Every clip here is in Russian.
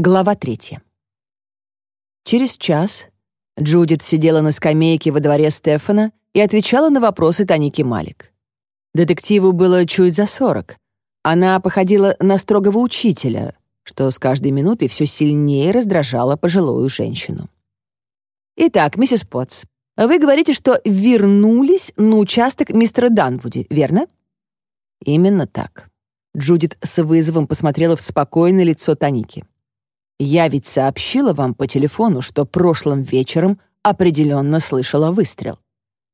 Глава третья. Через час Джудит сидела на скамейке во дворе Стефана и отвечала на вопросы Таники Малик. Детективу было чуть за сорок. Она походила на строгого учителя, что с каждой минутой все сильнее раздражало пожилую женщину. «Итак, миссис Потс, вы говорите, что вернулись на участок мистера Данвуди, верно?» «Именно так». Джудит с вызовом посмотрела в спокойное лицо Таники. Я ведь сообщила вам по телефону, что прошлым вечером определенно слышала выстрел.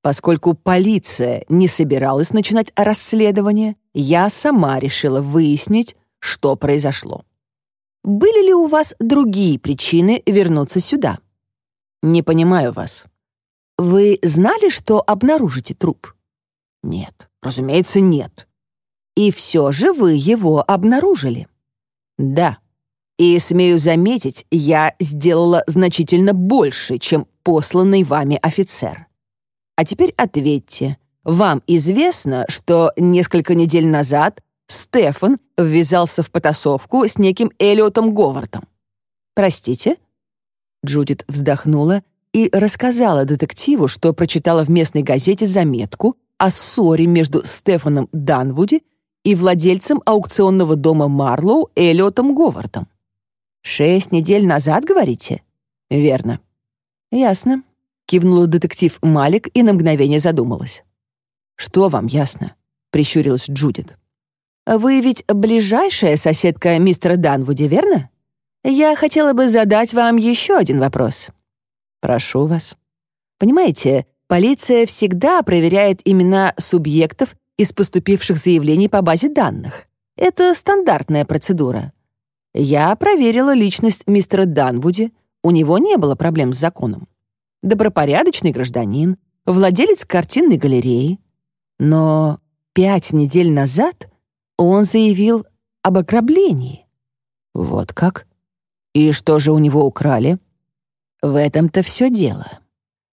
Поскольку полиция не собиралась начинать расследование, я сама решила выяснить, что произошло. Были ли у вас другие причины вернуться сюда? Не понимаю вас. Вы знали, что обнаружите труп? Нет, разумеется, нет. И все же вы его обнаружили? Да. И, смею заметить, я сделала значительно больше, чем посланный вами офицер. А теперь ответьте. Вам известно, что несколько недель назад Стефан ввязался в потасовку с неким Элиотом Говардом? Простите? Джудит вздохнула и рассказала детективу, что прочитала в местной газете заметку о ссоре между Стефаном Данвуди и владельцем аукционного дома Марлоу Элиотом Говардом. «Шесть недель назад, говорите?» «Верно». «Ясно», — кивнула детектив Малик и на мгновение задумалась. «Что вам ясно?» — прищурилась Джудит. «Вы ведь ближайшая соседка мистера Данвуди, верно? Я хотела бы задать вам еще один вопрос». «Прошу вас». «Понимаете, полиция всегда проверяет имена субъектов из поступивших заявлений по базе данных. Это стандартная процедура. Я проверила личность мистера Данвуди, у него не было проблем с законом. Добропорядочный гражданин, владелец картинной галереи. Но пять недель назад он заявил об ограблении. Вот как? И что же у него украли? В этом-то все дело.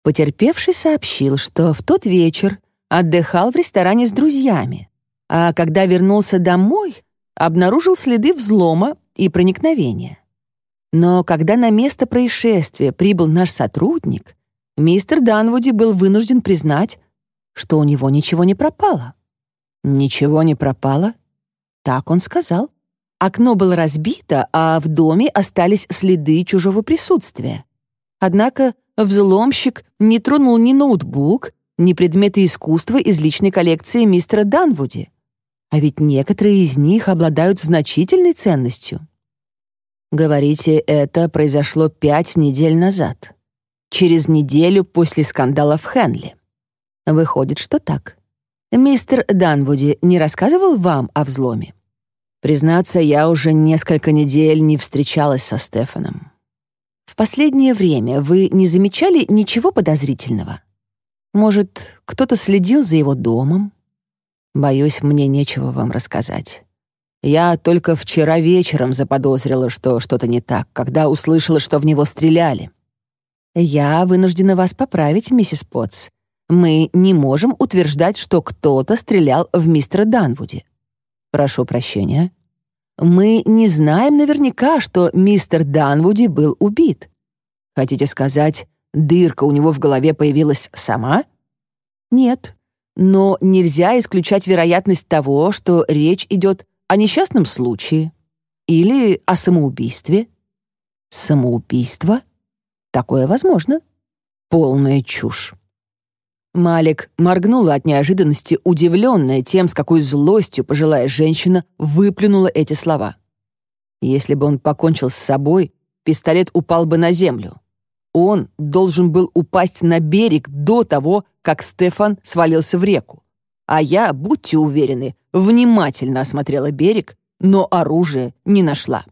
Потерпевший сообщил, что в тот вечер отдыхал в ресторане с друзьями, а когда вернулся домой, обнаружил следы взлома и проникновения. Но когда на место происшествия прибыл наш сотрудник, мистер Данвуди был вынужден признать, что у него ничего не пропало. «Ничего не пропало?» Так он сказал. Окно было разбито, а в доме остались следы чужого присутствия. Однако взломщик не тронул ни ноутбук, ни предметы искусства из личной коллекции мистера Данвуди. А ведь некоторые из них обладают значительной ценностью. Говорите, это произошло пять недель назад. Через неделю после скандала в Хенли. Выходит, что так. Мистер Данвуди не рассказывал вам о взломе? Признаться, я уже несколько недель не встречалась со Стефаном. В последнее время вы не замечали ничего подозрительного? Может, кто-то следил за его домом? Боюсь, мне нечего вам рассказать. Я только вчера вечером заподозрила, что что-то не так, когда услышала, что в него стреляли. Я вынуждена вас поправить, миссис Потс. Мы не можем утверждать, что кто-то стрелял в мистера Данвуди. Прошу прощения. Мы не знаем наверняка, что мистер Данвуди был убит. Хотите сказать, дырка у него в голове появилась сама? Нет, но нельзя исключать вероятность того, что речь идет о несчастном случае или о самоубийстве. Самоубийство? Такое возможно. Полная чушь. Малик моргнула от неожиданности, удивленная тем, с какой злостью пожилая женщина выплюнула эти слова. Если бы он покончил с собой, пистолет упал бы на землю. Он должен был упасть на берег до того, как Стефан свалился в реку. А я, будьте уверены, внимательно осмотрела берег, но оружие не нашла.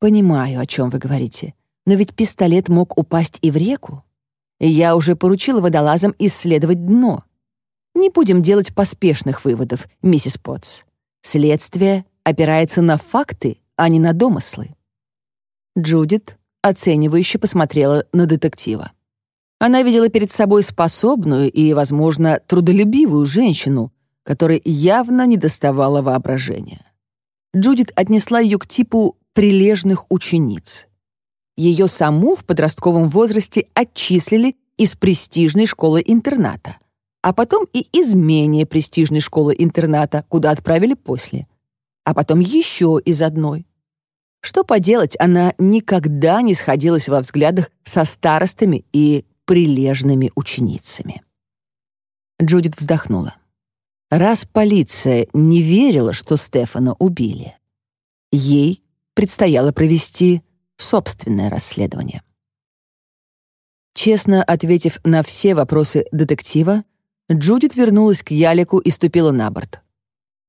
Понимаю, о чем вы говорите. Но ведь пистолет мог упасть и в реку. Я уже поручила водолазам исследовать дно. Не будем делать поспешных выводов, миссис Потс. Следствие опирается на факты, а не на домыслы. Джудит оценивающе посмотрела на детектива. Она видела перед собой способную и, возможно, трудолюбивую женщину, которой явно недоставало воображения. Джудит отнесла ее к типу прилежных учениц. Ее саму в подростковом возрасте отчислили из престижной школы-интерната, а потом и из менее престижной школы-интерната, куда отправили после, а потом еще из одной. Что поделать, она никогда не сходилась во взглядах со старостами и прилежными ученицами. Джудит вздохнула. Раз полиция не верила, что Стефана убили, ей предстояло провести собственное расследование. Честно ответив на все вопросы детектива, Джудит вернулась к Ялику и ступила на борт.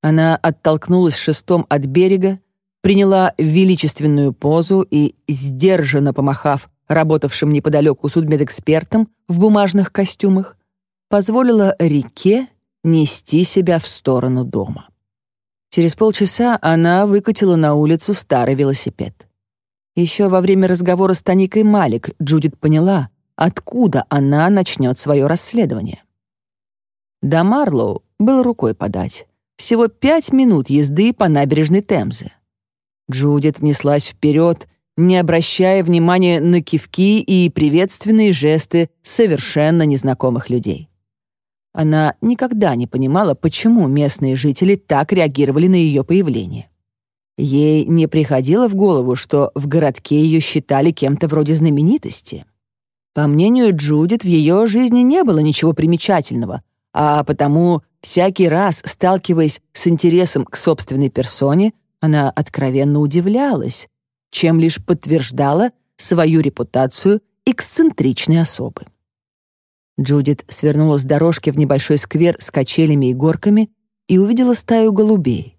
Она оттолкнулась шестом от берега, приняла величественную позу и, сдержанно помахав работавшим неподалеку судмедэкспертам в бумажных костюмах, позволила реке нести себя в сторону дома. Через полчаса она выкатила на улицу старый велосипед. Еще во время разговора с Таникой Малик Джудит поняла, откуда она начнет свое расследование. До Марлоу был рукой подать. Всего пять минут езды по набережной Темзы. Джудит неслась вперед, не обращая внимания на кивки и приветственные жесты совершенно незнакомых людей. Она никогда не понимала, почему местные жители так реагировали на ее появление. Ей не приходило в голову, что в городке ее считали кем-то вроде знаменитости. По мнению Джудит, в ее жизни не было ничего примечательного, а потому всякий раз, сталкиваясь с интересом к собственной персоне, она откровенно удивлялась, чем лишь подтверждала свою репутацию эксцентричной особы. Джудит свернула с дорожки в небольшой сквер с качелями и горками и увидела стаю голубей.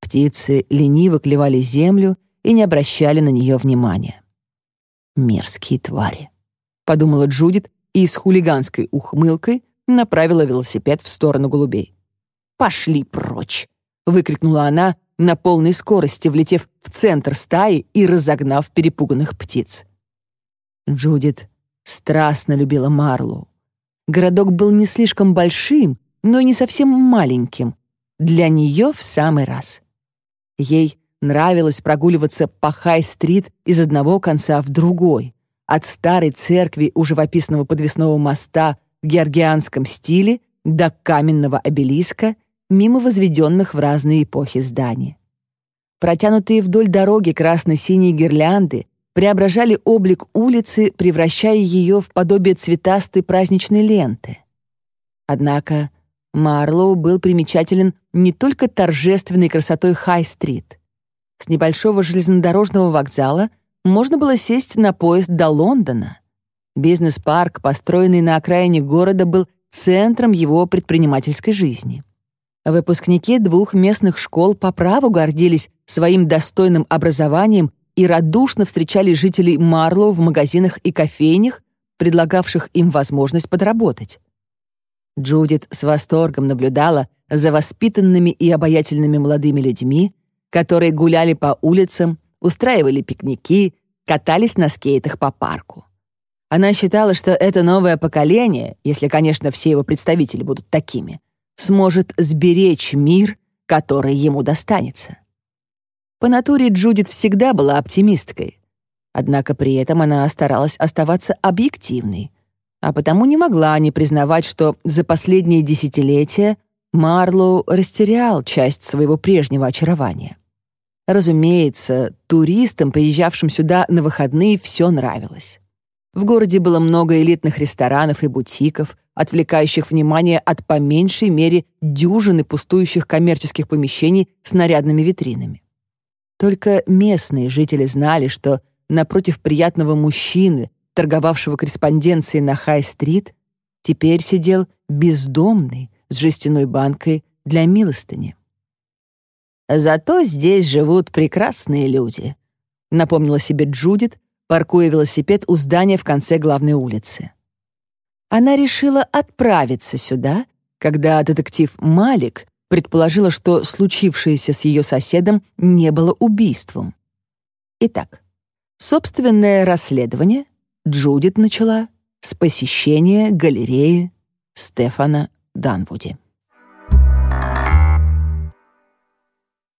Птицы лениво клевали землю и не обращали на нее внимания. «Мерзкие твари», — подумала Джудит и с хулиганской ухмылкой направила велосипед в сторону голубей. «Пошли прочь!» — выкрикнула она, на полной скорости влетев в центр стаи и разогнав перепуганных птиц. Джудит страстно любила Марлоу. Городок был не слишком большим, но и не совсем маленьким. Для нее в самый раз. Ей нравилось прогуливаться по Хай-стрит из одного конца в другой, от старой церкви у живописного подвесного моста в георгианском стиле до каменного обелиска — мимо возведенных в разные эпохи зданий. Протянутые вдоль дороги красно-синие гирлянды преображали облик улицы, превращая ее в подобие цветастой праздничной ленты. Однако Марлоу был примечателен не только торжественной красотой Хай-стрит. С небольшого железнодорожного вокзала можно было сесть на поезд до Лондона. Бизнес-парк, построенный на окраине города, был центром его предпринимательской жизни. Выпускники двух местных школ по праву гордились своим достойным образованием и радушно встречали жителей Марлоу в магазинах и кофейнях, предлагавших им возможность подработать. Джудит с восторгом наблюдала за воспитанными и обаятельными молодыми людьми, которые гуляли по улицам, устраивали пикники, катались на скейтах по парку. Она считала, что это новое поколение, если, конечно, все его представители будут такими, сможет сберечь мир, который ему достанется. По натуре Джудит всегда была оптимисткой, однако при этом она старалась оставаться объективной, а потому не могла не признавать, что за последние десятилетия Марлоу растерял часть своего прежнего очарования. Разумеется, туристам, приезжавшим сюда на выходные, все нравилось. В городе было много элитных ресторанов и бутиков, отвлекающих внимание от по меньшей мере дюжины пустующих коммерческих помещений с нарядными витринами. Только местные жители знали, что напротив приятного мужчины, торговавшего корреспонденцией на Хай-стрит, теперь сидел бездомный с жестяной банкой для милостыни. «Зато здесь живут прекрасные люди», — напомнила себе Джудит, паркуя велосипед у здания в конце главной улицы она решила отправиться сюда, когда детектив Малик предположила, что случившееся с ее соседом не было убийством. Итак, собственное расследование Джудит начала с посещения галереи Стефана Данвуди.